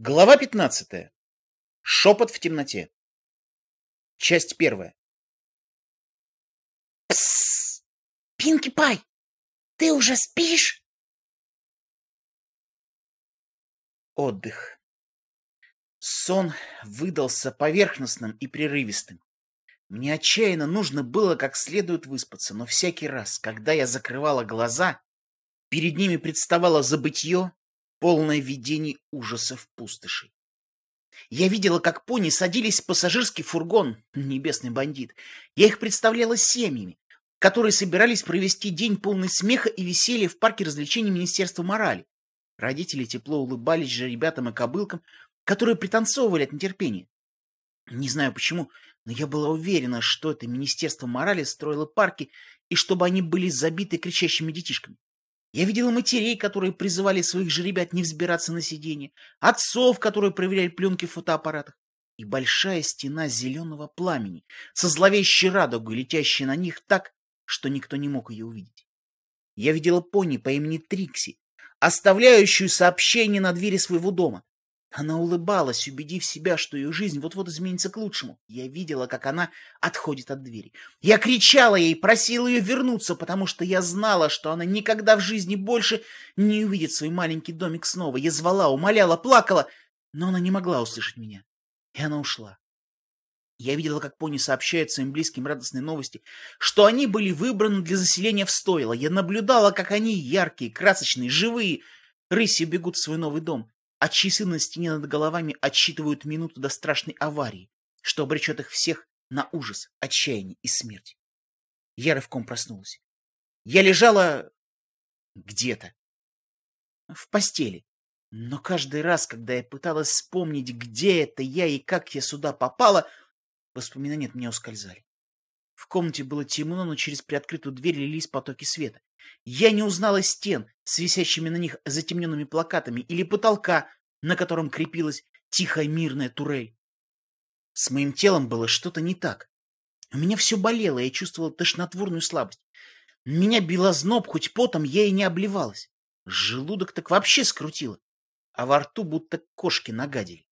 Глава 15. Шепот в темноте. Часть первая. Псс! Пинки Пай, ты уже спишь? Отдых. Сон выдался поверхностным и прерывистым. Мне отчаянно нужно было как следует выспаться, но всякий раз, когда я закрывала глаза, перед ними представало забытье, полное видений ужасов пустошей. Я видела, как пони садились в пассажирский фургон, небесный бандит. Я их представляла семьями, которые собирались провести день полный смеха и веселья в парке развлечений Министерства морали. Родители тепло улыбались же ребятам и кобылкам, которые пританцовывали от нетерпения. Не знаю почему, но я была уверена, что это Министерство морали строило парки, и чтобы они были забиты кричащими детишками. Я видела матерей, которые призывали своих же ребят не взбираться на сиденье, отцов, которые проверяли пленки в фотоаппаратах, и большая стена зеленого пламени со зловещей радугой, летящей на них так, что никто не мог ее увидеть. Я видела пони по имени Трикси, оставляющую сообщение на двери своего дома, она улыбалась, убедив себя, что ее жизнь вот-вот изменится к лучшему. Я видела, как она отходит от двери. Я кричала ей, просила ее вернуться, потому что я знала, что она никогда в жизни больше не увидит свой маленький домик снова. Я звала, умоляла, плакала, но она не могла услышать меня. И она ушла. Я видела, как пони сообщают своим близким радостные новости, что они были выбраны для заселения в стойло. Я наблюдала, как они яркие, красочные, живые, рысью бегут в свой новый дом а часы на стене над головами отсчитывают минуту до страшной аварии, что обречет их всех на ужас, отчаяние и смерть. Я рывком проснулась. Я лежала где-то. В постели. Но каждый раз, когда я пыталась вспомнить, где это я и как я сюда попала, воспоминания от меня ускользали. В комнате было темно, но через приоткрытую дверь лились потоки света. Я не узнала стен с висящими на них затемненными плакатами или потолка, на котором крепилась тихая мирная турель. С моим телом было что-то не так. У меня все болело, я чувствовала тошнотворную слабость. Меня било зноб, хоть потом я и не обливалась. Желудок так вообще скрутило, а во рту будто кошки нагадили.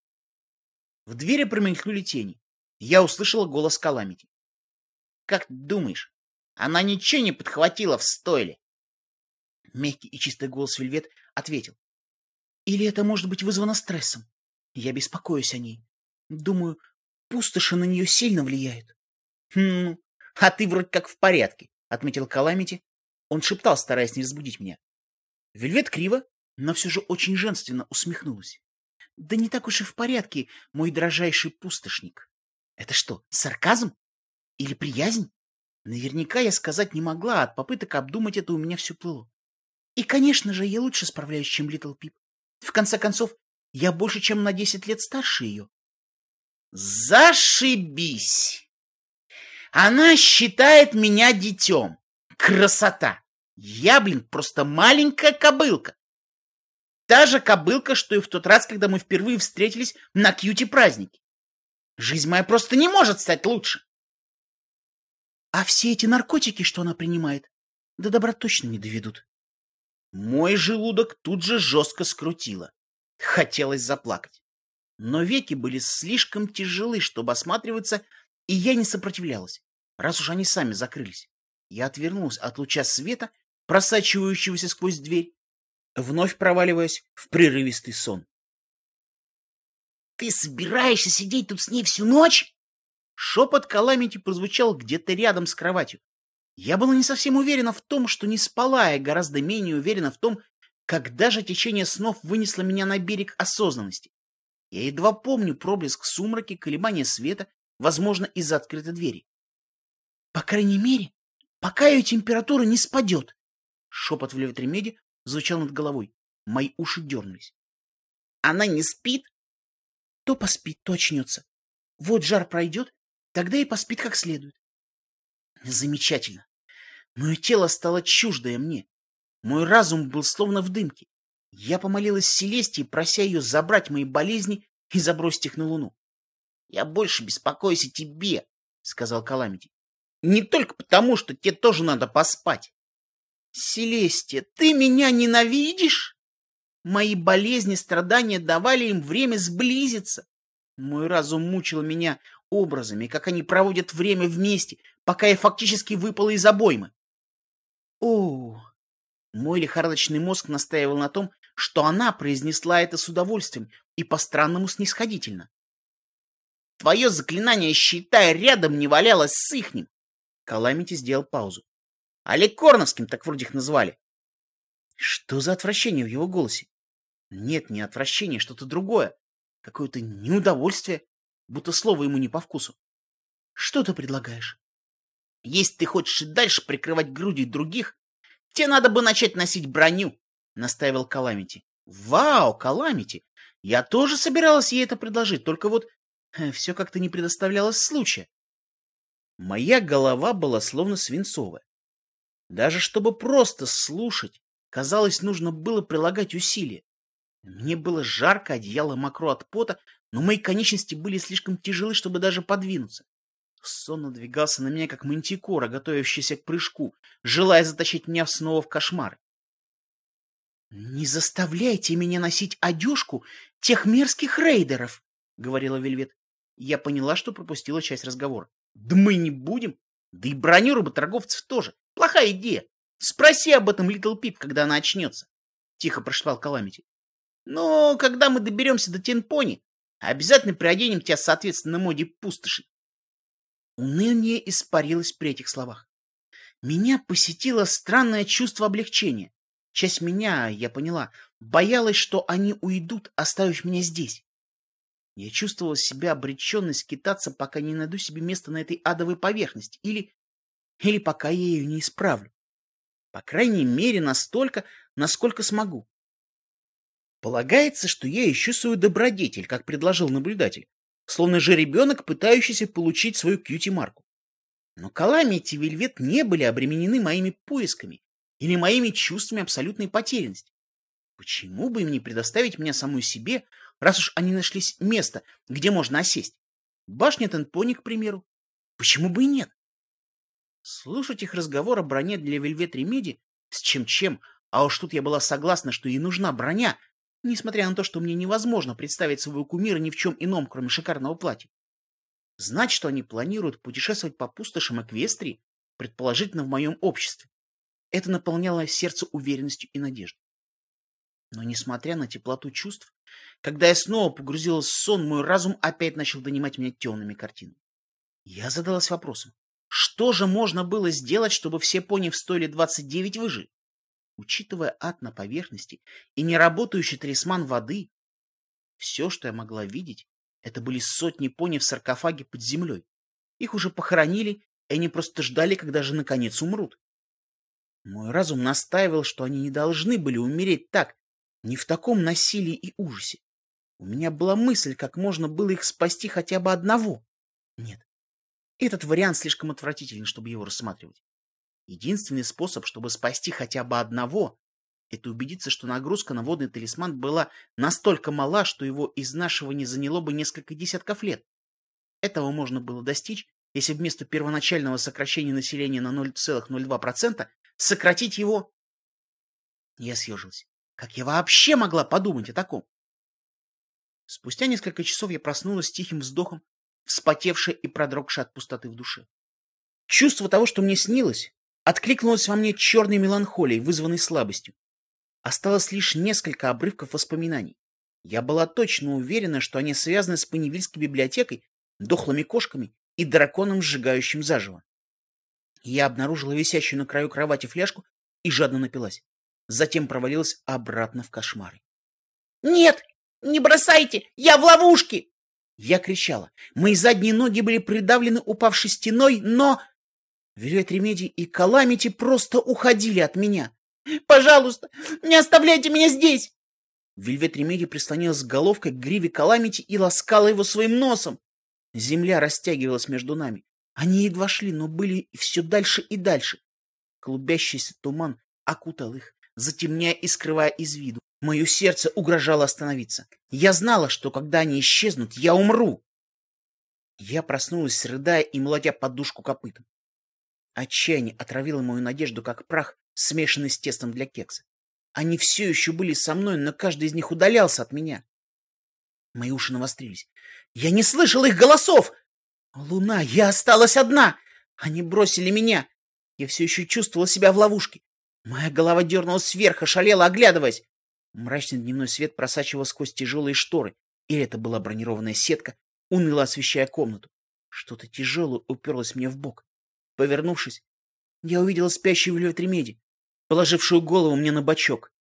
В двери промелькнули тени. Я услышала голос Каламити. Как думаешь, она ничего не подхватила в стойле? Мягкий и чистый голос Вельвет ответил. Или это может быть вызвано стрессом? Я беспокоюсь о ней. Думаю, пустоши на нее сильно влияют. Хм, а ты вроде как в порядке, отметил Каламити. Он шептал, стараясь не разбудить меня. Вельвет криво, но все же очень женственно усмехнулась. Да не так уж и в порядке, мой дрожайший пустошник. Это что, сарказм? Или приязнь? Наверняка я сказать не могла, от попыток обдумать это у меня все плыло. И, конечно же, я лучше справляюсь, чем Литл Пип. В конце концов, я больше, чем на десять лет старше ее. Зашибись! Она считает меня детем. Красота! Я, блин, просто маленькая кобылка. Та же кобылка, что и в тот раз, когда мы впервые встретились на кьюти-празднике. Жизнь моя просто не может стать лучше. А все эти наркотики, что она принимает, до добра точно не доведут. Мой желудок тут же жестко скрутило. Хотелось заплакать. Но веки были слишком тяжелы, чтобы осматриваться, и я не сопротивлялась, раз уж они сами закрылись. Я отвернулась от луча света, просачивающегося сквозь дверь, вновь проваливаясь в прерывистый сон. «Ты собираешься сидеть тут с ней всю ночь?» Шепот Каламити прозвучал где-то рядом с кроватью. Я была не совсем уверена в том, что не спала, и гораздо менее уверена в том, когда же течение снов вынесло меня на берег осознанности. Я едва помню проблеск сумраки, колебания света, возможно, из-за открытой двери. По крайней мере, пока ее температура не спадет. Шепот в левотремеде звучал над головой. Мои уши дернулись. Она не спит? То поспит, то очнется. Вот жар пройдет, Тогда и поспит как следует. Замечательно. Мое тело стало чуждое мне. Мой разум был словно в дымке. Я помолилась Селестии, прося ее забрать мои болезни и забросить их на Луну. — Я больше беспокоюсь о тебе, — сказал Каламити. — Не только потому, что тебе тоже надо поспать. — Селестия, ты меня ненавидишь? Мои болезни, страдания давали им время сблизиться. Мой разум мучил меня образами, как они проводят время вместе, пока я фактически выпала из обоймы. О, мой лихорадочный мозг настаивал на том, что она произнесла это с удовольствием и по-странному снисходительно. Твое заклинание щита рядом не валялось с ихним. Каламити сделал паузу. Олег Корновским так вроде их назвали. Что за отвращение в его голосе? Нет, не отвращение, что-то другое. Какое-то неудовольствие, будто слово ему не по вкусу. Что ты предлагаешь? Если ты хочешь и дальше прикрывать грудью других, тебе надо бы начать носить броню, настаивал Каламити. Вау, Каламити! Я тоже собиралась ей это предложить, только вот э, все как-то не предоставлялось случая. Моя голова была словно свинцовая. Даже чтобы просто слушать, казалось, нужно было прилагать усилия. Мне было жарко, одеяло мокро от пота, но мои конечности были слишком тяжелы, чтобы даже подвинуться. Сон надвигался на меня, как мантикора, готовящаяся к прыжку, желая затащить меня снова в кошмар. «Не заставляйте меня носить одежку тех мерзких рейдеров!» — говорила Вельвет. Я поняла, что пропустила часть разговора. «Да мы не будем! Да и броню работорговцев тоже! Плохая идея! Спроси об этом Литл Пип, когда она очнется!» — тихо прошептал Каламити. Но когда мы доберемся до Тенпони, обязательно приоденем тебя соответственно моде пустоши. Уныние испарилось при этих словах. Меня посетило странное чувство облегчения. Часть меня, я поняла, боялась, что они уйдут, оставив меня здесь. Я чувствовала себя обреченной скитаться, пока не найду себе место на этой адовой поверхности, или, или пока я ее не исправлю. По крайней мере, настолько, насколько смогу. Полагается, что я ищу свою добродетель, как предложил наблюдатель, словно же ребенок, пытающийся получить свою кьюти-марку. Но Каламити и Вельвет не были обременены моими поисками или моими чувствами абсолютной потерянности. Почему бы им не предоставить мне самой себе, раз уж они нашлись место, где можно осесть? Башня Тенпони, к примеру. Почему бы и нет? Слушать их разговор о броне для Вельвет Ремеди с чем-чем, а уж тут я была согласна, что ей нужна броня, несмотря на то, что мне невозможно представить своего кумира ни в чем ином, кроме шикарного платья. Знать, что они планируют путешествовать по пустошам Эквестрии, предположительно в моем обществе. Это наполняло сердце уверенностью и надеждой. Но, несмотря на теплоту чувств, когда я снова погрузилась в сон, мой разум опять начал донимать меня темными картинами. Я задалась вопросом, что же можно было сделать, чтобы все пони в стойле 29 выжили? Учитывая ад на поверхности и неработающий талисман воды, все, что я могла видеть, это были сотни пони в саркофаге под землей. Их уже похоронили, и они просто ждали, когда же наконец умрут. Мой разум настаивал, что они не должны были умереть так, не в таком насилии и ужасе. У меня была мысль, как можно было их спасти хотя бы одного. Нет, этот вариант слишком отвратителен, чтобы его рассматривать. Единственный способ, чтобы спасти хотя бы одного, это убедиться, что нагрузка на водный талисман была настолько мала, что его изнашивание заняло бы несколько десятков лет. Этого можно было достичь, если вместо первоначального сокращения населения на 0,02% сократить его... Я съежилась. Как я вообще могла подумать о таком? Спустя несколько часов я проснулась с тихим вздохом, вспотевшая и продрогшая от пустоты в душе. Чувство того, что мне снилось, откликнулась во мне черной меланхолией, вызванной слабостью. Осталось лишь несколько обрывков воспоминаний. Я была точно уверена, что они связаны с Паневильской библиотекой, дохлыми кошками и драконом, сжигающим заживо. Я обнаружила висящую на краю кровати фляжку и жадно напилась. Затем провалилась обратно в кошмары. «Нет! Не бросайте! Я в ловушке!» Я кричала. Мои задние ноги были придавлены упавшей стеной, но... Вельвет Ремеди и Каламити просто уходили от меня. «Пожалуйста, не оставляйте меня здесь!» Вельвет Ремеди прислонилась головкой к гриве Каламити и ласкала его своим носом. Земля растягивалась между нами. Они едва шли, но были все дальше и дальше. Клубящийся туман окутал их, затемняя и скрывая из виду. Мое сердце угрожало остановиться. Я знала, что когда они исчезнут, я умру. Я проснулась, рыдая и молотя подушку копытом. Отчаяние отравило мою надежду, как прах, смешанный с тестом для кекса. Они все еще были со мной, но каждый из них удалялся от меня. Мои уши навострились. Я не слышал их голосов! Луна, я осталась одна! Они бросили меня! Я все еще чувствовала себя в ловушке. Моя голова дернулась вверх, ошалела, оглядываясь. Мрачный дневной свет просачивал сквозь тяжелые шторы, и это была бронированная сетка, уныло освещая комнату. Что-то тяжелое уперлось мне в бок. Повернувшись, я увидела спящую в ремеди, положившую голову мне на бочок.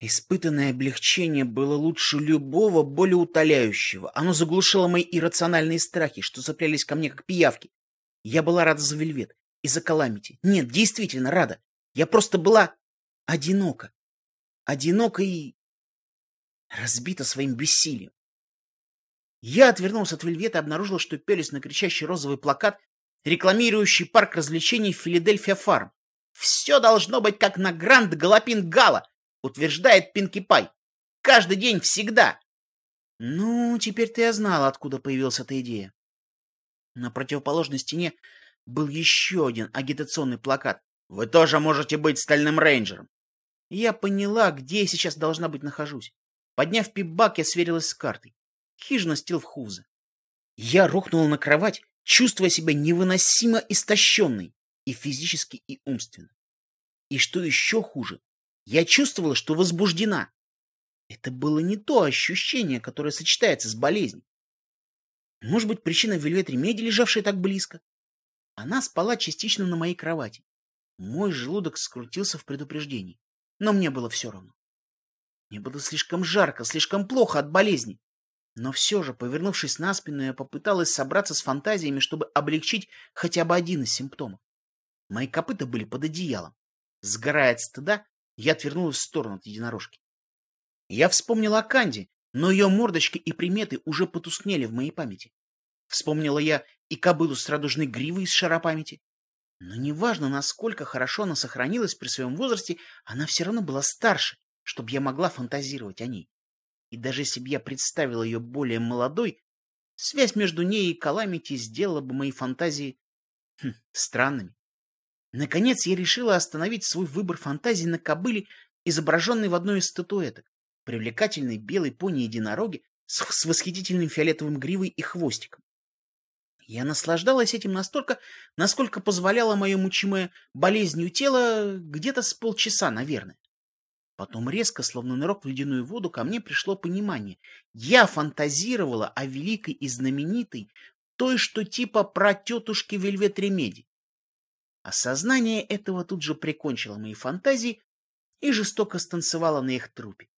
Испытанное облегчение было лучше любого болеутоляющего. Оно заглушило мои иррациональные страхи, что цеплялись ко мне как пиявки. Я была рада за Вельвет и за Каламити. Нет, действительно рада. Я просто была одинока. Одинока и разбита своим бессилием. Я отвернулся от Вельвета и обнаружил, что пелюсь на кричащий розовый плакат, рекламирующий парк развлечений Филадельфия Фарм. Все должно быть как на Гранд Галопин Гала, утверждает Пинки Пай. Каждый день, всегда. Ну, теперь-то я знал, откуда появилась эта идея. На противоположной стене был еще один агитационный плакат. Вы тоже можете быть стальным рейнджером. Я поняла, где я сейчас должна быть нахожусь. Подняв пип-бак, я сверилась с картой. Хижина Стилфхуза. Я рухнула на кровать, чувствуя себя невыносимо истощенной и физически, и умственно. И что еще хуже, я чувствовала, что возбуждена. Это было не то ощущение, которое сочетается с болезнью. Может быть, причина в Вельвет Ремеди, лежавшая так близко? Она спала частично на моей кровати. Мой желудок скрутился в предупреждении, но мне было все равно. Мне было слишком жарко, слишком плохо от болезни. Но все же, повернувшись на спину, я попыталась собраться с фантазиями, чтобы облегчить хотя бы один из симптомов. Мои копыта были под одеялом. Сгорая от стыда, я отвернулась в сторону от единорожки. Я вспомнила о Канде, но ее мордочки и приметы уже потускнели в моей памяти. Вспомнила я и кобылу с радужной гривой из шара памяти. Но неважно, насколько хорошо она сохранилась при своем возрасте, она все равно была старше, чтобы я могла фантазировать о ней. И даже если бы я представила ее более молодой, связь между ней и Каламити сделала бы мои фантазии хм, странными. Наконец я решила остановить свой выбор фантазий на кобыле, изображенной в одной из статуэток, привлекательной белой пони-единороге с, с восхитительным фиолетовым гривой и хвостиком. Я наслаждалась этим настолько, насколько позволяло мое мучимое болезнью тело где-то с полчаса, наверное. Потом резко, словно нырок в ледяную воду, ко мне пришло понимание. Я фантазировала о великой и знаменитой, той, что типа про тетушки Вельвет Ремеди. Осознание этого тут же прикончило мои фантазии и жестоко станцевало на их трупе.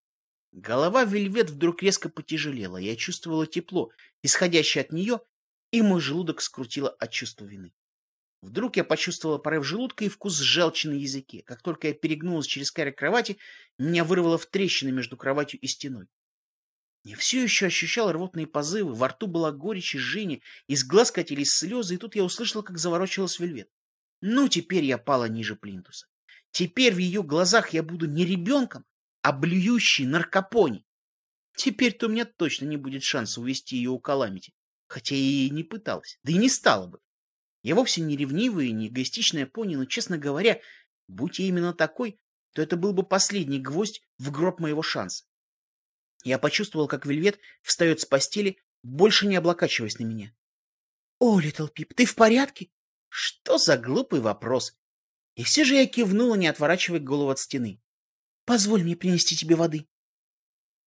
Голова Вельвет вдруг резко потяжелела, я чувствовала тепло, исходящее от нее, и мой желудок скрутило от чувства вины. Вдруг я почувствовала порыв желудка и вкус желчи на языке. Как только я перегнулась через край кровати, меня вырвало в трещины между кроватью и стеной. Я все еще ощущал рвотные позывы, во рту была горечь и жжение, из глаз катились слезы, и тут я услышала, как заворочилась вельвет. Ну, теперь я пала ниже плинтуса. Теперь в ее глазах я буду не ребенком, а блюющий наркопони. Теперь-то у меня точно не будет шанса увести ее у Каламити, хотя я и не пыталась, да и не стала бы. Я вовсе не ревнивая и не эгоистичная пони, но, честно говоря, будь я именно такой, то это был бы последний гвоздь в гроб моего шанса. Я почувствовал, как Вельвет встает с постели, больше не облокачиваясь на меня. — О, Литл Пип, ты в порядке? Что за глупый вопрос? И все же я кивнула, не отворачивая голову от стены. — Позволь мне принести тебе воды.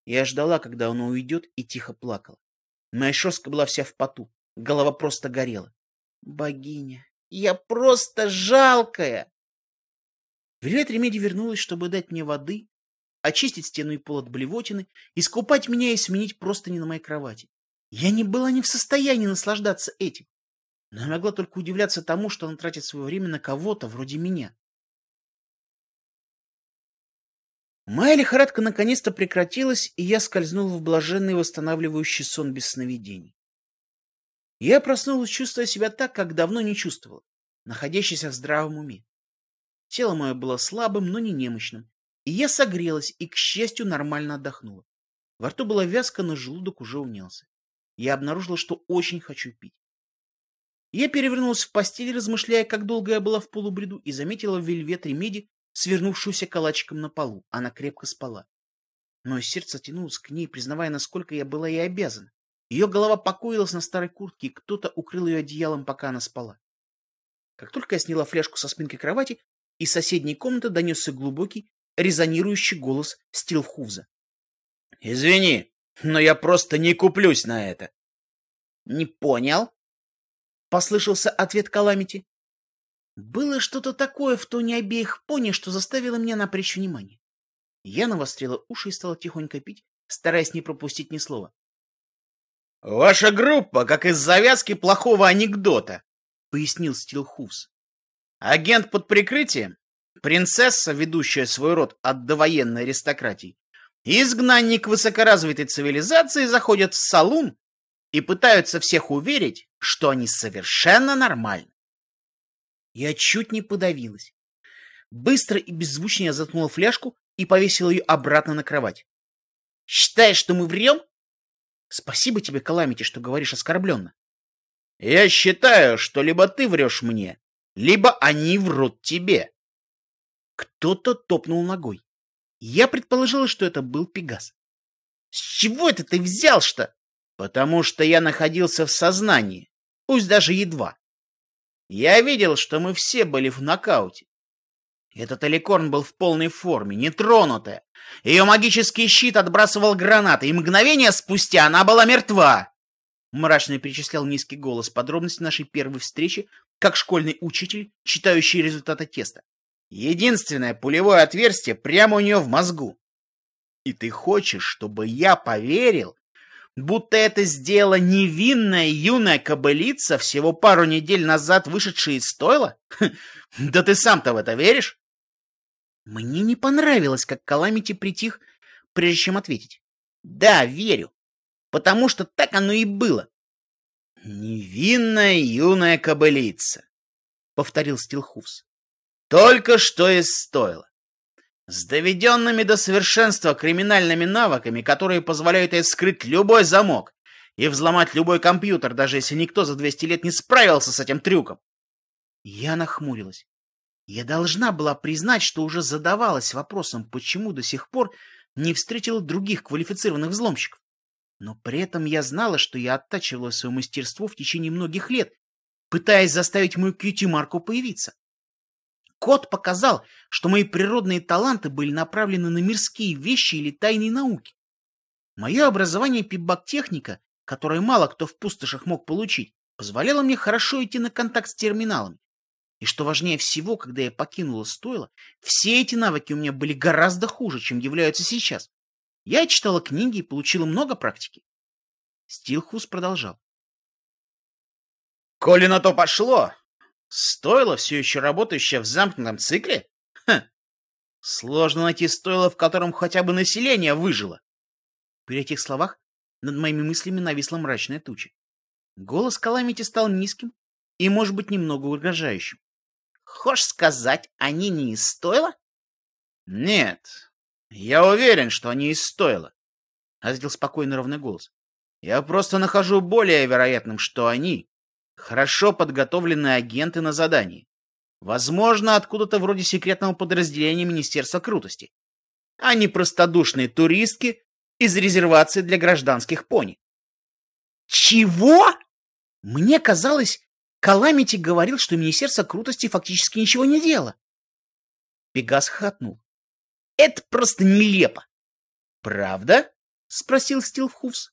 Я ждала, когда он уйдет, и тихо плакала. Моя шерстка была вся в поту, голова просто горела. Богиня, я просто жалкая. Вельвет Ремеди вернулась, чтобы дать мне воды, очистить стену и пол от блевотины, искупать меня и сменить простыни на моей кровати. Я не была не в состоянии наслаждаться этим, но я могла только удивляться тому, что она тратит свое время на кого-то вроде меня. Моя лихорадка наконец-то прекратилась, и я скользнул в блаженный восстанавливающий сон без сновидений. Я проснулась, чувствуя себя так, как давно не чувствовала, находящейся в здравом уме. Тело мое было слабым, но не немощным, и я согрелась и, к счастью, нормально отдохнула. Во рту была вязка, но желудок уже унялся. Я обнаружила, что очень хочу пить. Я перевернулась в постель, размышляя, как долго я была в полубреду, и заметила в вельвет ремеди, свернувшуюся калачиком на полу. Она крепко спала. Мое сердце тянулось к ней, признавая, насколько я была ей обязана. Ее голова покоилась на старой куртке, и кто-то укрыл ее одеялом, пока она спала. Как только я сняла фляжку со спинки кровати, из соседней комнаты донесся глубокий, резонирующий голос Стилфхуза. «Извини, но я просто не куплюсь на это». «Не понял?» — послышался ответ Каламити. Было что-то такое в тоне обеих пони, что заставило меня напрячь внимание. Я навострила уши и стала тихонько пить, стараясь не пропустить ни слова. «Ваша группа, как из завязки плохого анекдота», — пояснил Стилхус. «Агент под прикрытием, принцесса, ведущая свой род от довоенной аристократии, изгнанник высокоразвитой цивилизации заходят в салун и пытаются всех уверить, что они совершенно нормальны. Я чуть не подавилась. Быстро и беззвучно я заткнула фляжку и повесила ее обратно на кровать. «Считаешь, что мы врем?» Спасибо тебе, Каламити, что говоришь оскорбленно. Я считаю, что либо ты врешь мне, либо они врут тебе. Кто-то топнул ногой. Я предположила, что это был Пегас. С чего это ты взял что? Потому что я находился в сознании, пусть даже едва. Я видел, что мы все были в нокауте. Этот аликорн был в полной форме, нетронутая. Ее магический щит отбрасывал гранаты, и мгновение спустя она была мертва. Мрачно перечислял низкий голос подробности нашей первой встречи, как школьный учитель, читающий результаты теста. Единственное пулевое отверстие прямо у нее в мозгу. И ты хочешь, чтобы я поверил, будто это сделала невинная юная кобылица, всего пару недель назад вышедшая из стойла? Да ты сам-то в это веришь? Мне не понравилось, как Каламити притих, прежде чем ответить. Да, верю. Потому что так оно и было. Невинная юная кобылица, повторил Стилхуфс. Только что из стойла. С доведенными до совершенства криминальными навыками, которые позволяют ей вскрыть любой замок и взломать любой компьютер, даже если никто за 200 лет не справился с этим трюком. Я нахмурилась. Я должна была признать, что уже задавалась вопросом, почему до сих пор не встретила других квалифицированных взломщиков. Но при этом я знала, что я оттачивала свое мастерство в течение многих лет, пытаясь заставить мою кьюти-марку появиться. Код показал, что мои природные таланты были направлены на мирские вещи или тайные науки. Мое образование пибак-техника, которое мало кто в пустошах мог получить, позволяло мне хорошо идти на контакт с терминалами. И что важнее всего, когда я покинула стойло, все эти навыки у меня были гораздо хуже, чем являются сейчас. Я читала книги и получила много практики. Стилхус продолжал. Коли на то пошло, стойло все еще работающее в замкнутом цикле? Хм. Сложно найти стойло, в котором хотя бы население выжило. При этих словах над моими мыслями нависла мрачная туча. Голос Каламити стал низким и, может быть, немного угрожающим. Хочешь сказать, они не из стойла? Нет, я уверен, что они из стойла, ответил спокойный ровный голос. Я просто нахожу более вероятным, что они хорошо подготовленные агенты на задании. Возможно, откуда-то вроде секретного подразделения Министерства крутости. Они простодушные туристки из резервации для гражданских пони. Чего? Мне казалось, Каламити говорил, что Министерство крутости фактически ничего не делало. Пегас хатнул. Это просто нелепо. Правда? Спросил Стилфхуфс.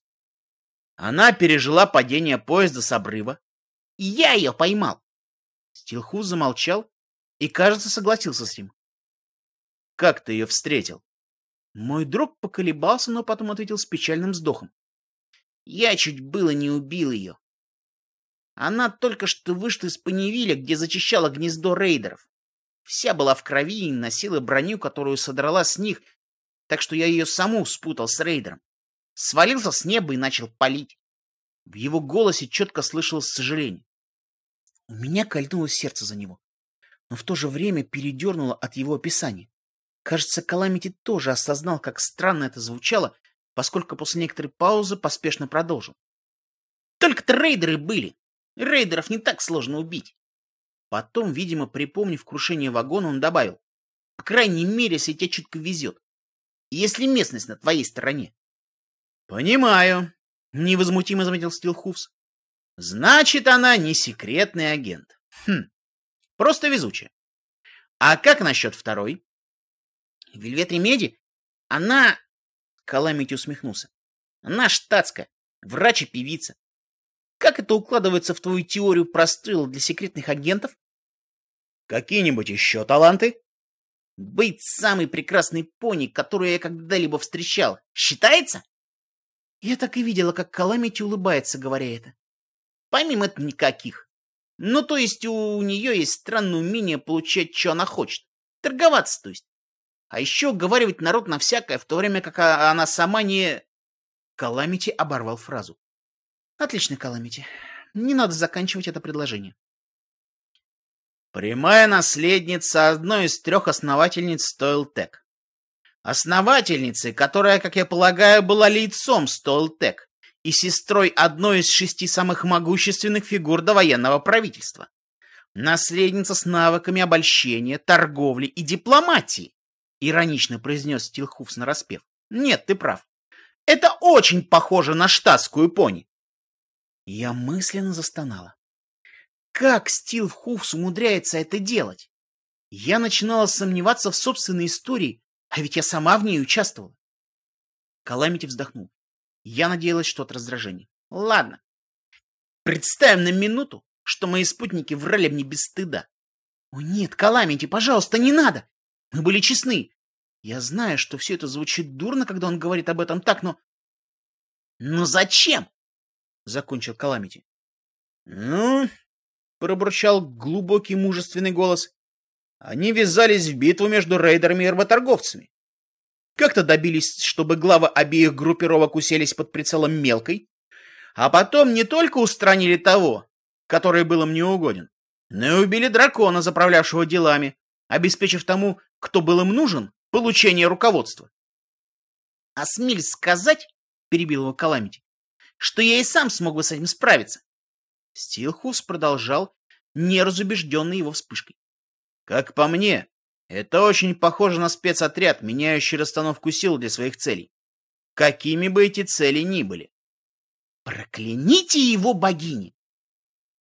Она пережила падение поезда с обрыва. Я ее поймал. Стилхуфс замолчал и, кажется, согласился с ним. Как ты ее встретил? Мой друг поколебался, но потом ответил с печальным вздохом. Я чуть было не убил ее. Она только что вышла из Паневиля, где зачищала гнездо рейдеров. Вся была в крови и носила броню, которую содрала с них, так что я ее саму спутал с рейдером. Свалился с неба и начал палить. В его голосе четко слышалось сожаление. У меня кольнуло сердце за него, но в то же время передернуло от его описания. Кажется, Каламити тоже осознал, как странно это звучало, поскольку после некоторой паузы поспешно продолжил. Только-то рейдеры были. Рейдеров не так сложно убить. Потом, видимо, припомнив крушение вагона, он добавил. По крайней мере, если тебе чутко везет. Если местность на твоей стороне. Понимаю, невозмутимо заметил Стилхуфс. Значит, она не секретный агент. Хм, просто везучая. А как насчет второй? Вельвет Ремеди? Она... Каламити усмехнулся. Она штатская, врач и певица. Как это укладывается в твою теорию прострела для секретных агентов? Какие-нибудь еще таланты? Быть самой прекрасной пони, которую я когда-либо встречал, считается? Я так и видела, как Каламити улыбается, говоря это. Помимо этого никаких. Ну, то есть у нее есть странное умение получать, что она хочет. Торговаться, то есть. А еще уговаривать народ на всякое, в то время как она сама не... Каламити оборвал фразу. Отлично, Каламити. Не надо заканчивать это предложение. Прямая наследница одной из трех основательниц Стоилтек. Основательницы, которая, как я полагаю, была лицом Стоилтек и сестрой одной из шести самых могущественных фигур довоенного правительства. Наследница с навыками обольщения, торговли и дипломатии, иронично произнес Стилхуфс нараспев. Нет, ты прав. Это очень похоже на штатскую пони. Я мысленно застонала. Как Стилхуфс умудряется это делать? Я начинала сомневаться в собственной истории, а ведь я сама в ней участвовала. Каламити вздохнул. Я надеялась, что от раздражения. Ладно. Представим на минуту, что мои спутники врали мне без стыда. О нет, Каламити, пожалуйста, не надо. Мы были честны. Я знаю, что все это звучит дурно, когда он говорит об этом так, но... Но зачем? Закончил Каламити. Ну, пробурчал глубокий мужественный голос. Они ввязались в битву между рейдерами и работорговцами. Как-то добились, чтобы главы обеих группировок уселись под прицелом мелкой, а потом не только устранили того, который был им неугоден, но и убили дракона, заправлявшего делами, обеспечив тому, кто был им нужен, получение руководства. — А смель сказать, — перебил его Каламити, — что я и сам смог бы с этим справиться. Стилхус продолжал, неразубежденный его вспышкой. Как по мне, это очень похоже на спецотряд, меняющий расстановку сил для своих целей. Какими бы эти цели ни были. Прокляните его богини!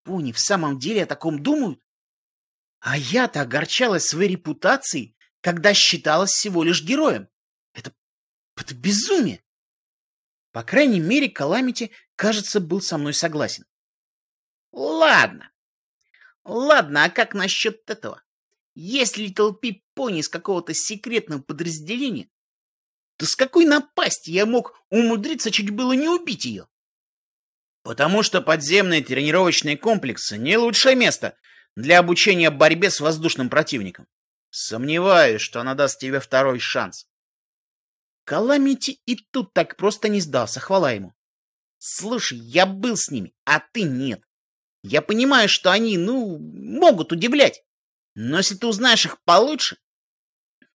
Пони в самом деле о таком думают? А я-то огорчалась своей репутацией, когда считалась всего лишь героем. Это... это безумие! По крайней мере, Каламити, кажется, был со мной согласен. Ладно. Ладно, а как насчет этого? Если толпи пони из какого-то секретного подразделения, то с какой напасти я мог умудриться чуть было не убить ее? Потому что подземные тренировочные комплексы не лучшее место для обучения борьбе с воздушным противником. Сомневаюсь, что она даст тебе второй шанс. Каламити и тут так просто не сдался, хвала ему. Слушай, я был с ними, а ты нет. Я понимаю, что они, ну, могут удивлять. Но если ты узнаешь их получше,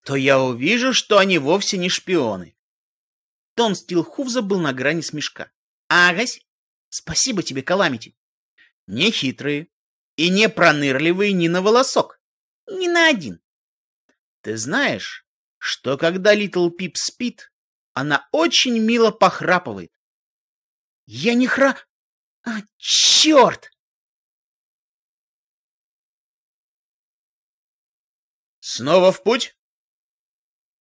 то я увижу, что они вовсе не шпионы. Тон Стилхуфза был на грани смешка. Агась, спасибо тебе, Каламити. Не хитрые и не пронырливые ни на волосок. Ни на один. Ты знаешь, что когда Литл Пип спит, она очень мило похрапывает. Я не хра... А, черт! Снова в путь?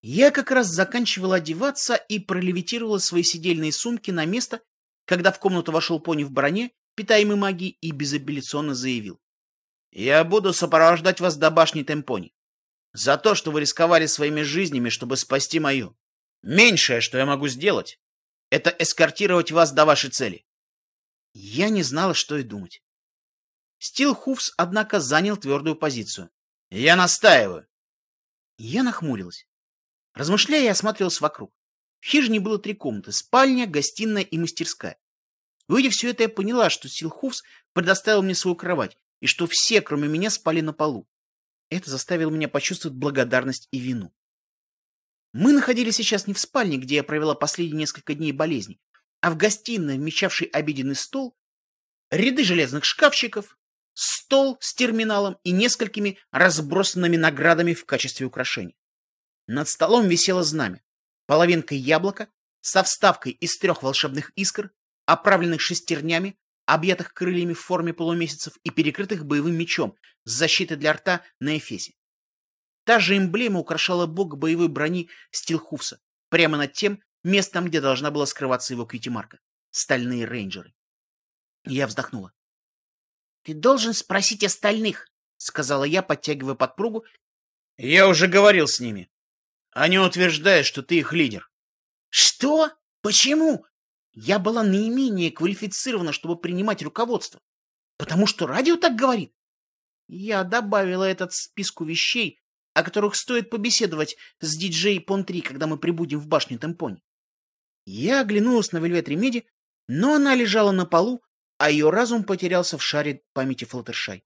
Я как раз заканчивал одеваться и пролевитировала свои сидельные сумки на место, когда в комнату вошел пони в броне, питаемый магией, и безапелляционно заявил. «Я буду сопровождать вас до башни Темпони. За то, что вы рисковали своими жизнями, чтобы спасти мою. Меньшее, что я могу сделать, это эскортировать вас до вашей цели». Я не знала, что и думать. Стил Хуфс, однако, занял твердую позицию. «Я настаиваю. Я нахмурилась. Размышляя, я осматривалась вокруг. В хижине было три комнаты — спальня, гостиная и мастерская. Увидев все это, я поняла, что Силхуфс предоставил мне свою кровать, и что все, кроме меня, спали на полу. Это заставило меня почувствовать благодарность и вину. Мы находились сейчас не в спальне, где я провела последние несколько дней болезни, а в гостиной, вмещавшей обеденный стол, ряды железных шкафчиков, стол с терминалом и несколькими разбросанными наградами в качестве украшений. Над столом висело знамя. Половинка яблока со вставкой из трех волшебных искр, оправленных шестернями, объятых крыльями в форме полумесяцев и перекрытых боевым мечом с защитой для рта на эфесе. Та же эмблема украшала бога боевой брони Стилхуфса, прямо над тем местом, где должна была скрываться его кьюти-марка. Стальные рейнджеры. Я вздохнула. «Ты должен спросить остальных», — сказала я, подтягивая подпругу. «Я уже говорил с ними. Они утверждают, что ты их лидер». «Что? Почему? Я была наименее квалифицирована, чтобы принимать руководство. Потому что радио так говорит. Я добавила этот списку вещей, о которых стоит побеседовать с диджей Пон-3, когда мы прибудем в башню Темпони. Я оглянулась на Вельвет Ремеди, но она лежала на полу, а ее разум потерялся в шаре памяти Флаттершай.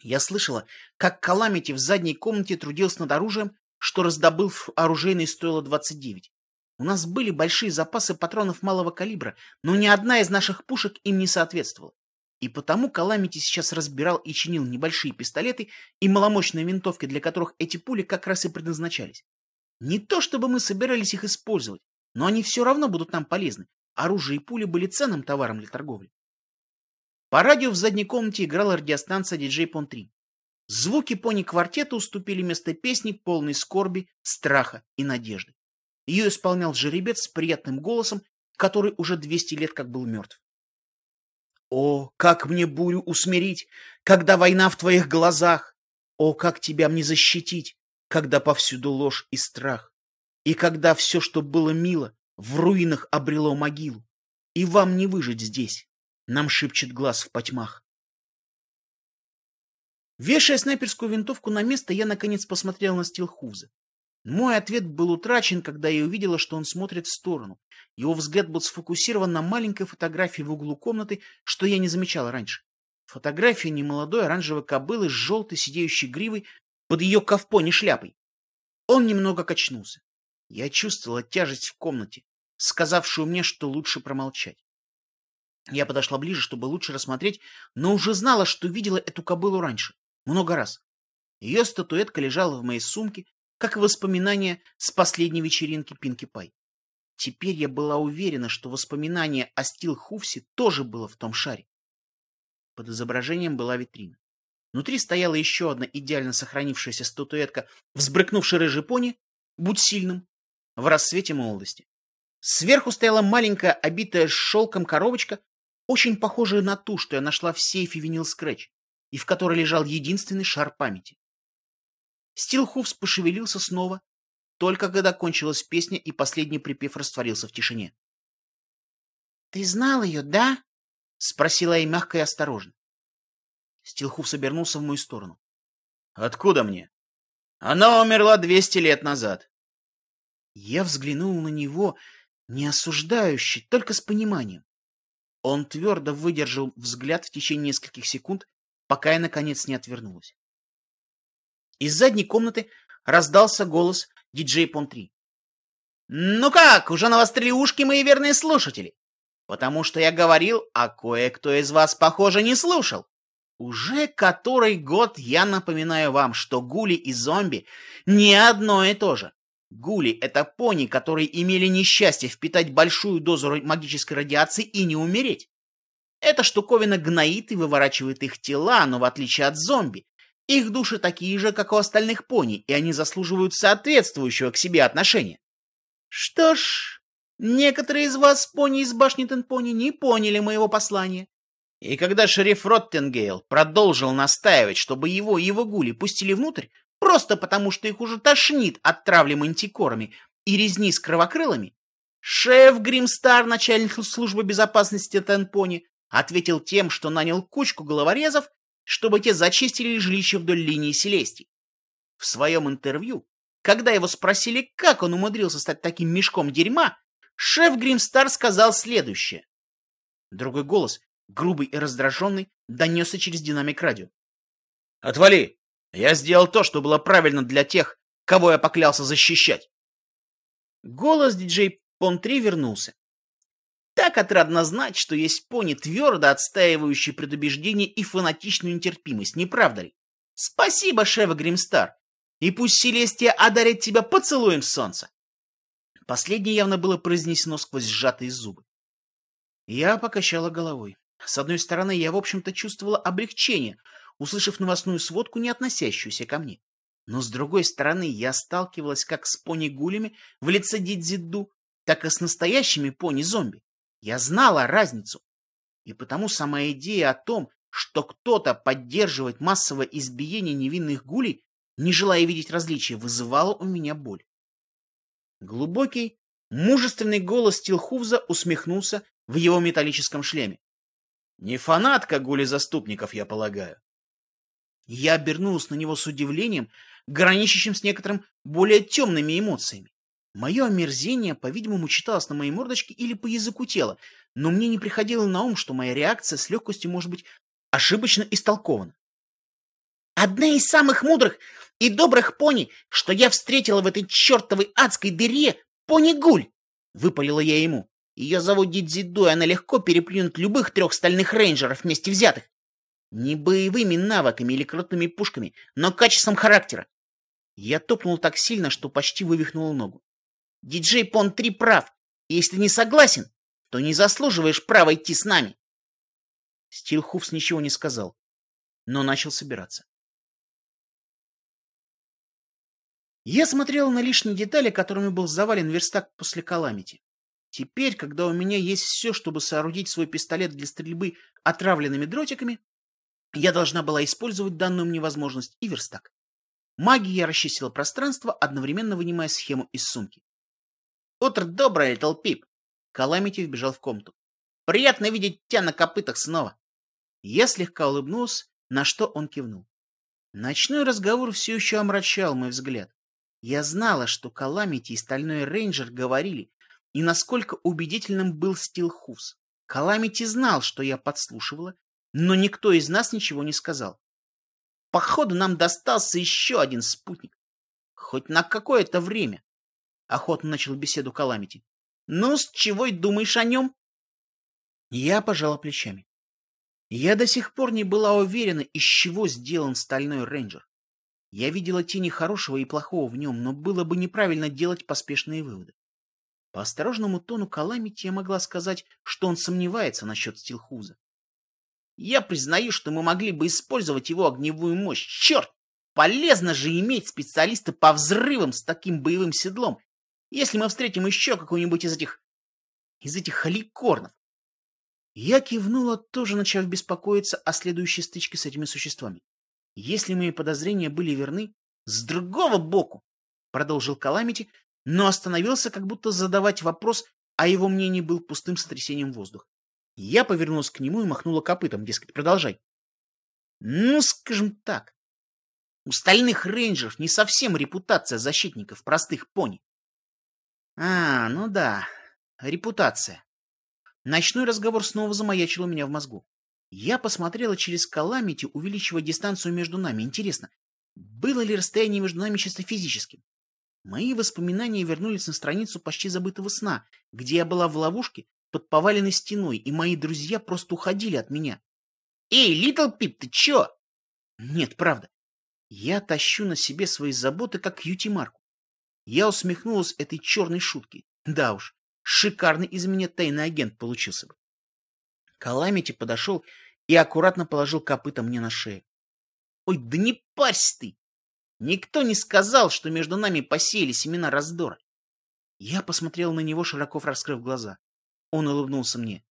Я слышала, как Каламити в задней комнате трудился над оружием, что раздобыл в оружейной стоило 29. У нас были большие запасы патронов малого калибра, но ни одна из наших пушек им не соответствовала. И потому Каламити сейчас разбирал и чинил небольшие пистолеты и маломощные винтовки, для которых эти пули как раз и предназначались. Не то чтобы мы собирались их использовать, но они все равно будут нам полезны. Оружие и пули были ценным товаром для торговли. По радио в задней комнате играла радиостанция DJ Pon 3. Звуки пони-квартета уступили место песни, полной скорби, страха и надежды. Ее исполнял жеребец с приятным голосом, который уже 200 лет как был мертв. О, как мне бурю усмирить, когда война в твоих глазах! О, как тебя мне защитить, когда повсюду ложь и страх! И когда все, что было мило, в руинах обрело могилу, и вам не выжить здесь, нам шепчет глаз в потьмах. Вешая снайперскую винтовку на место, я наконец посмотрел на Стилхуза. Мой ответ был утрачен, когда я увидела, что он смотрит в сторону. Его взгляд был сфокусирован на маленькой фотографии в углу комнаты, что я не замечала раньше. Фотография немолодой оранжевой кобылы с желтой сидеющей гривой под ее ковпони шляпой. Он немного качнулся. Я чувствовала тяжесть в комнате, сказавшую мне, что лучше промолчать. Я подошла ближе, чтобы лучше рассмотреть, но уже знала, что видела эту кобылу раньше, много раз. Ее статуэтка лежала в моей сумке, как и воспоминания с последней вечеринки Пинки Пай. Теперь я была уверена, что воспоминание о Стил Хуфсе тоже было в том шаре. Под изображением была витрина. Внутри стояла еще одна идеально сохранившаяся статуэтка, взбрыкнувший рыжий пони, будь сильным, в рассвете молодости. Сверху стояла маленькая, обитая шелком коробочка, очень похожая на ту, что я нашла в сейфе винил Скретч, и в которой лежал единственный шар памяти. Стилхуфс пошевелился снова, только когда кончилась песня и последний припев растворился в тишине. — Ты знал ее, да? — спросила я мягко и осторожно. Стилхуфс обернулся в мою сторону. — Откуда мне? Она умерла двести лет назад. Я взглянул на него, не осуждающе, только с пониманием. Он твердо выдержал взгляд в течение нескольких секунд, пока я, наконец, не отвернулась. Из задней комнаты раздался голос диджей Пон-3. «Ну как, уже навострили ушки мои верные слушатели? Потому что я говорил, а кое-кто из вас, похоже, не слушал. Уже который год я напоминаю вам, что гули и зомби не одно и то же. Гули — это пони, которые имели несчастье впитать большую дозу магической радиации и не умереть. Эта штуковина гноит и выворачивает их тела, но в отличие от зомби, их души такие же, как у остальных пони, и они заслуживают соответствующего к себе отношения. Что ж, некоторые из вас, пони из башни Тенпони, не поняли моего послания. И когда шериф Роттенгейл продолжил настаивать, чтобы его и его гули пустили внутрь, просто потому что их уже тошнит от травли мантикорами и резни с кровокрылами, шеф Гримстар, начальник службы безопасности Тенпони, ответил тем, что нанял кучку головорезов чтобы те зачистили жилище вдоль линии Селестий. В своем интервью, когда его спросили, как он умудрился стать таким мешком дерьма, шеф Гримстар сказал следующее. Другой голос, грубый и раздраженный, донесся через динамик радио. «Отвали! Я сделал то, что было правильно для тех, кого я поклялся защищать!» Голос диджей Пон-3 вернулся. Так отрадно знать, что есть пони, твердо отстаивающие предубеждение и фанатичную нетерпимость, не правда ли? Спасибо, шеф Гримстар. и пусть Селестия одарит тебя поцелуем солнца. Последнее явно было произнесено сквозь сжатые зубы. Я покачала головой. С одной стороны, я, в общем-то, чувствовала облегчение, услышав новостную сводку, не относящуюся ко мне. Но, с другой стороны, я сталкивалась как с пони-гулями в лице Дидзиду, так и с настоящими пони-зомби. Я знала разницу. И потому сама идея о том, что кто-то поддерживает массовое избиение невинных гулей, не желая видеть различия, вызывала у меня боль. Глубокий, мужественный голос Тилхувза усмехнулся в его металлическом шлеме. «Не фанатка гули-заступников, я полагаю». Я обернулась на него с удивлением, граничащим с некоторым более темными эмоциями. Мое омерзение, по-видимому, читалось на моей мордочке или по языку тела, но мне не приходило на ум, что моя реакция с легкостью может быть ошибочно истолкована. Одна из самых мудрых и добрых пони, что я встретила в этой чертовой адской дыре, пони-гуль, — выпалила я ему. Ее зовут Дидзиду, и она легко переплюнет любых трех стальных рейнджеров вместе взятых. Не боевыми навыками или крутыми пушками, но качеством характера. Я топнул так сильно, что почти вывихнул ногу. Диджей Пон-3 прав. Если не согласен, то не заслуживаешь права идти с нами. Стилхуфс ничего не сказал, но начал собираться. Я смотрел на лишние детали, которыми был завален верстак после Каламити. Теперь, когда у меня есть все, чтобы соорудить свой пистолет для стрельбы отравленными дротиками, я должна была использовать данную мне возможность и верстак. Магией я расчистила пространство, одновременно вынимая схему из сумки. «Утро доброе, Литл Пип!» Каламити вбежал в комнату. «Приятно видеть тебя на копытах снова!» Я слегка улыбнулся, на что он кивнул. Ночной разговор все еще омрачал мой взгляд. Я знала, что Каламити и Стальной Рейнджер говорили, и насколько убедительным был Стилхус. Каламити знал, что я подслушивала, но никто из нас ничего не сказал. Походу, нам достался еще один спутник. Хоть на какое-то время. Охотно начал беседу Каламити. Ну, с чего и думаешь о нем? Я пожала плечами. Я до сих пор не была уверена, из чего сделан стальной рейнджер. Я видела тени хорошего и плохого в нем, но было бы неправильно делать поспешные выводы. По осторожному тону Каламити я могла сказать, что он сомневается насчет Стилхуза. Я признаю, что мы могли бы использовать его огневую мощь. Черт! Полезно же иметь специалиста по взрывам с таким боевым седлом, если мы встретим еще какую-нибудь из этих... из этих халикорнов. Я кивнула, тоже начав беспокоиться о следующей стычке с этими существами. Если мои подозрения были верны, с другого боку, продолжил Каламити, но остановился, как будто задавать вопрос, а его мнение был пустым сотрясением воздуха. Я повернулась к нему и махнула копытом, дескать, продолжай. Ну, скажем так, у стальных рейнджеров не совсем репутация защитников простых пони. А, ну да, репутация. Ночной разговор снова замаячил у меня в мозгу. Я посмотрела через Каламити, увеличивая дистанцию между нами. Интересно, было ли расстояние между нами чисто физическим? Мои воспоминания вернулись на страницу почти забытого сна, где я была в ловушке под поваленной стеной, и мои друзья просто уходили от меня. «Эй, Литл Пип, ты чё?» «Нет, правда. Я тащу на себе свои заботы, как Юти-Марку. Я усмехнулась этой черной шутки. Да уж, шикарный из меня тайный агент получился бы. Каламити подошел и аккуратно положил копыта мне на шею. «Ой, да не парься ты! Никто не сказал, что между нами посеяли семена раздора!» Я посмотрел на него, широко раскрыв глаза. Он улыбнулся мне.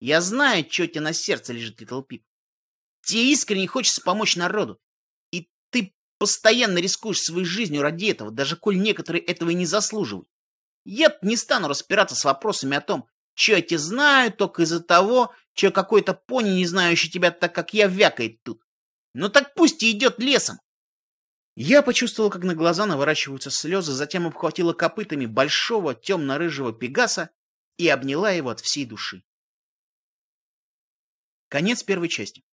«Я знаю, что у тебя на сердце лежит, Литл Пип. Тебе искренне хочется помочь народу. Постоянно рискуешь своей жизнью ради этого, даже коль некоторые этого и не заслуживают. Я не стану распираться с вопросами о том, что я тебя знаю только из-за того, что какой-то пони, не знающий тебя так, как я, вякает тут. Ну так пусть и идет лесом. Я почувствовал, как на глаза наворачиваются слезы, затем обхватила копытами большого темно-рыжего пегаса и обняла его от всей души. Конец первой части.